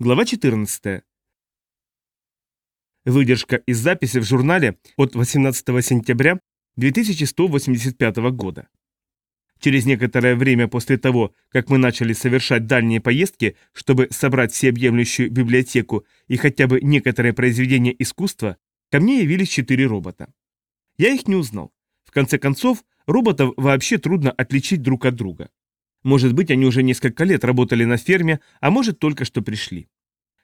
Глава 14. Выдержка из записи в журнале от 18 сентября 2185 года. Через некоторое время после того, как мы начали совершать дальние поездки, чтобы собрать всеобъемлющую библиотеку и хотя бы некоторые произведения искусства, ко мне явились четыре робота. Я их не узнал. В конце концов, роботов вообще трудно отличить друг от друга. Может быть, они уже несколько лет работали на ферме, а может, только что пришли.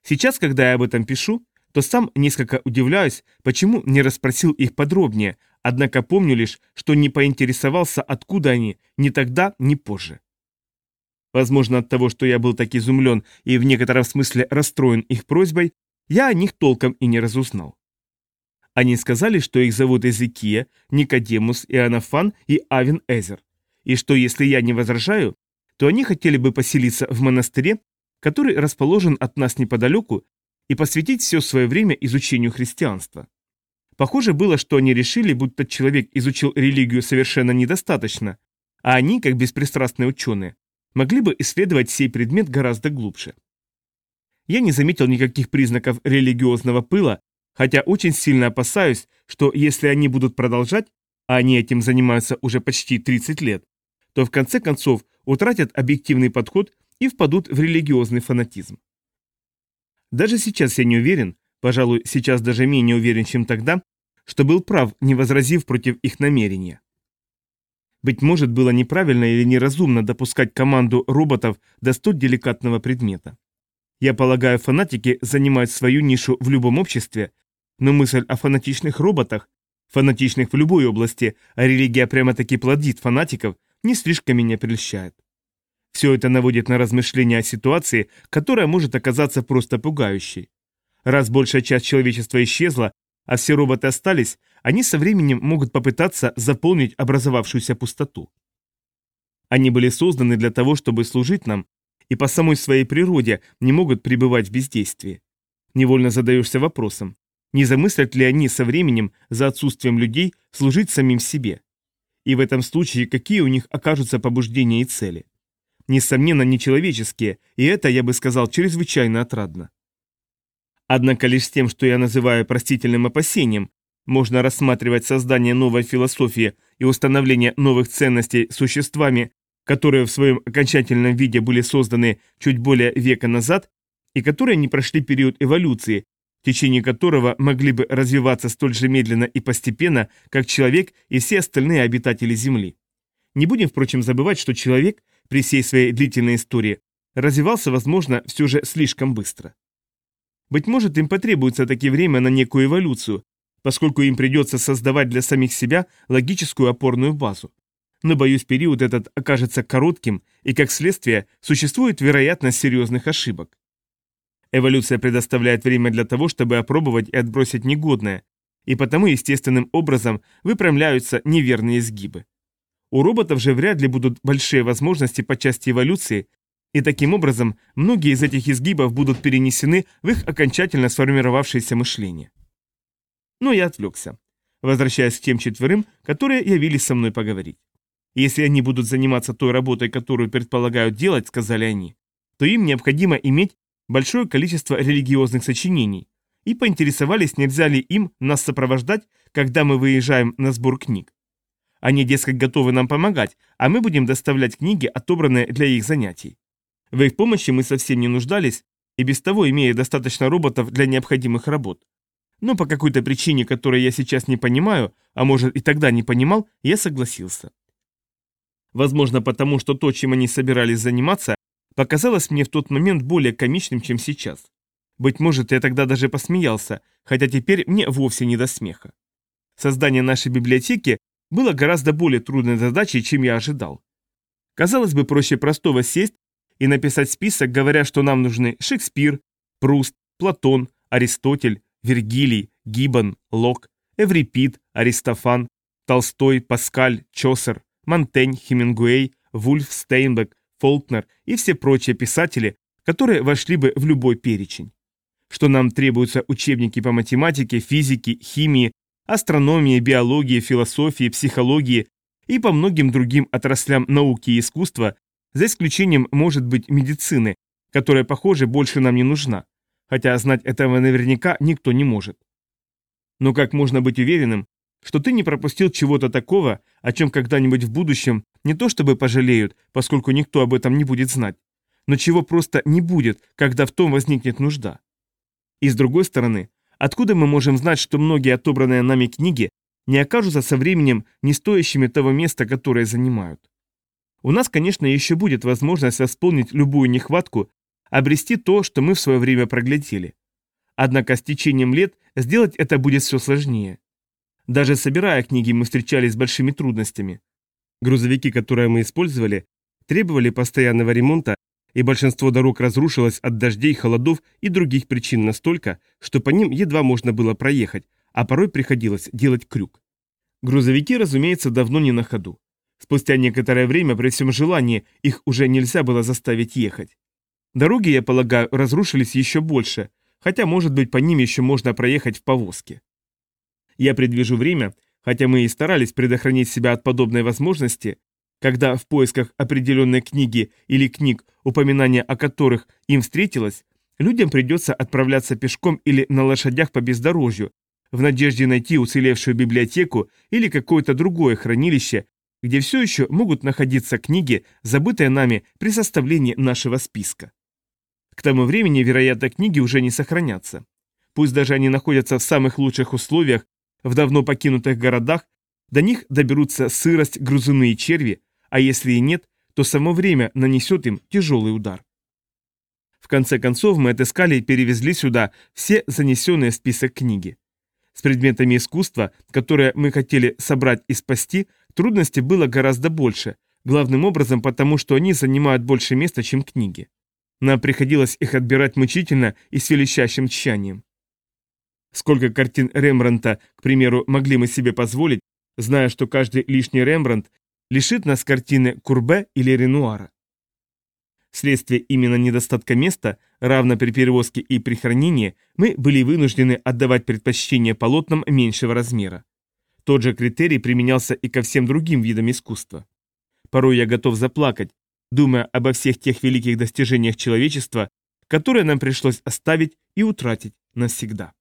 Сейчас, когда я об этом пишу, то сам несколько удивляюсь, почему не расспросил их подробнее, однако помню лишь, что не поинтересовался, откуда они, ни тогда, ни позже. Возможно, от того, что я был так изумлен и в некотором смысле расстроен их просьбой, я о них толком и не разузнал. Они сказали, что их зовут Эзекия, Никодемус, Иоаннафан и Авин Эзер, и что если я не возражаю, то они хотели бы поселиться в монастыре, который расположен от нас неподалеку, и посвятить все свое время изучению христианства. Похоже было, что они решили, будто человек изучил религию совершенно недостаточно, а они, как беспристрастные ученые, могли бы исследовать сей предмет гораздо глубже. Я не заметил никаких признаков религиозного пыла, хотя очень сильно опасаюсь, что если они будут продолжать, а они этим занимаются уже почти 30 лет, то в конце концов утратят объективный подход и впадут в религиозный фанатизм. Даже сейчас я не уверен, пожалуй, сейчас даже менее уверен, чем тогда, что был прав, не возразив против их намерения. Быть может, было неправильно или неразумно допускать команду роботов до столь деликатного предмета. Я полагаю, фанатики занимают свою нишу в любом обществе, но мысль о фанатичных роботах, фанатичных в любой области, а религия прямо-таки плодит фанатиков, не слишком меня прельщает. Все это наводит на размышления о ситуации, которая может оказаться просто пугающей. Раз большая часть человечества исчезла, а все роботы остались, они со временем могут попытаться заполнить образовавшуюся пустоту. Они были созданы для того, чтобы служить нам, и по самой своей природе не могут пребывать в бездействии. Невольно задаешься вопросом, не замыслят ли они со временем, за отсутствием людей, служить самим себе? И в этом случае какие у них окажутся побуждения и цели? Несомненно, нечеловеческие, и это, я бы сказал, чрезвычайно отрадно. Однако лишь с тем, что я называю простительным опасением, можно рассматривать создание новой философии и установление новых ценностей существами, которые в своем окончательном виде были созданы чуть более века назад и которые не прошли период эволюции, течение которого могли бы развиваться столь же медленно и постепенно, как человек и все остальные обитатели Земли. Не будем, впрочем, забывать, что человек при всей своей длительной истории развивался, возможно, все же слишком быстро. Быть может, им потребуется таки время на некую эволюцию, поскольку им придется создавать для самих себя логическую опорную базу. Но, боюсь, период этот окажется коротким, и, как следствие, существует вероятность серьезных ошибок. Эволюция предоставляет время для того, чтобы опробовать и отбросить негодное, и потому естественным образом выпрямляются неверные изгибы. У роботов же вряд ли будут большие возможности по части эволюции, и таким образом многие из этих изгибов будут перенесены в их окончательно сформировавшееся мышление. Но я отвлекся, возвращаясь к тем четверым, которые явились со мной поговорить. Если они будут заниматься той работой, которую предполагают делать, сказали они, то им необходимо иметь большое количество религиозных сочинений, и поинтересовались, нельзя ли им нас сопровождать, когда мы выезжаем на сбор книг. Они, дескать, готовы нам помогать, а мы будем доставлять книги, отобранные для их занятий. В их помощи мы совсем не нуждались, и без того имея достаточно роботов для необходимых работ. Но по какой-то причине, которой я сейчас не понимаю, а может и тогда не понимал, я согласился. Возможно, потому что то, чем они собирались заниматься, показалось мне в тот момент более комичным, чем сейчас. Быть может, я тогда даже посмеялся, хотя теперь мне вовсе не до смеха. Создание нашей библиотеки было гораздо более трудной задачей, чем я ожидал. Казалось бы, проще простого сесть и написать список, говоря, что нам нужны Шекспир, Пруст, Платон, Аристотель, Вергилий, Гиббон, Лок, Эврипид, Аристофан, Толстой, Паскаль, Чосер, Монтень, Хемингуэй, Вульф, Стейнбек, Фолкнер и все прочие писатели, которые вошли бы в любой перечень. Что нам требуются учебники по математике, физике, химии, астрономии, биологии, философии, психологии и по многим другим отраслям науки и искусства, за исключением, может быть, медицины, которая, похоже, больше нам не нужна, хотя знать этого наверняка никто не может. Но как можно быть уверенным, что ты не пропустил чего-то такого, о чем когда-нибудь в будущем не то чтобы пожалеют, поскольку никто об этом не будет знать, но чего просто не будет, когда в том возникнет нужда. И с другой стороны, откуда мы можем знать, что многие отобранные нами книги не окажутся со временем не стоящими того места, которое занимают? У нас, конечно, еще будет возможность восполнить любую нехватку, обрести то, что мы в свое время проглядели. Однако с течением лет сделать это будет все сложнее. Даже собирая книги, мы встречались с большими трудностями. Грузовики, которые мы использовали, требовали постоянного ремонта, и большинство дорог разрушилось от дождей, холодов и других причин настолько, что по ним едва можно было проехать, а порой приходилось делать крюк. Грузовики, разумеется, давно не на ходу. Спустя некоторое время, при всем желании, их уже нельзя было заставить ехать. Дороги, я полагаю, разрушились еще больше, хотя, может быть, по ним еще можно проехать в повозке. Я предвижу время, хотя мы и старались предохранить себя от подобной возможности, когда в поисках определенной книги или книг, упоминание о которых им встретилось, людям придется отправляться пешком или на лошадях по бездорожью, в надежде найти уцелевшую библиотеку или какое-то другое хранилище, где все еще могут находиться книги, забытые нами при составлении нашего списка. К тому времени, вероятно, книги уже не сохранятся. Пусть даже они находятся в самых лучших условиях в давно покинутых городах, до них доберутся сырость, грузуны и черви, а если и нет, то само время нанесет им тяжелый удар. В конце концов мы отыскали и перевезли сюда все занесенные в список книги. С предметами искусства, которые мы хотели собрать и спасти, трудностей было гораздо больше, главным образом потому, что они занимают больше места, чем книги. Нам приходилось их отбирать мучительно и с величайшим тщанием. Сколько картин Рембранта, к примеру, могли мы себе позволить, зная, что каждый лишний Рембрандт лишит нас картины Курбе или Ренуара. Вследствие именно недостатка места, равно при перевозке и при хранении, мы были вынуждены отдавать предпочтение полотнам меньшего размера. Тот же критерий применялся и ко всем другим видам искусства. Порой я готов заплакать, думая обо всех тех великих достижениях человечества, которые нам пришлось оставить и утратить навсегда.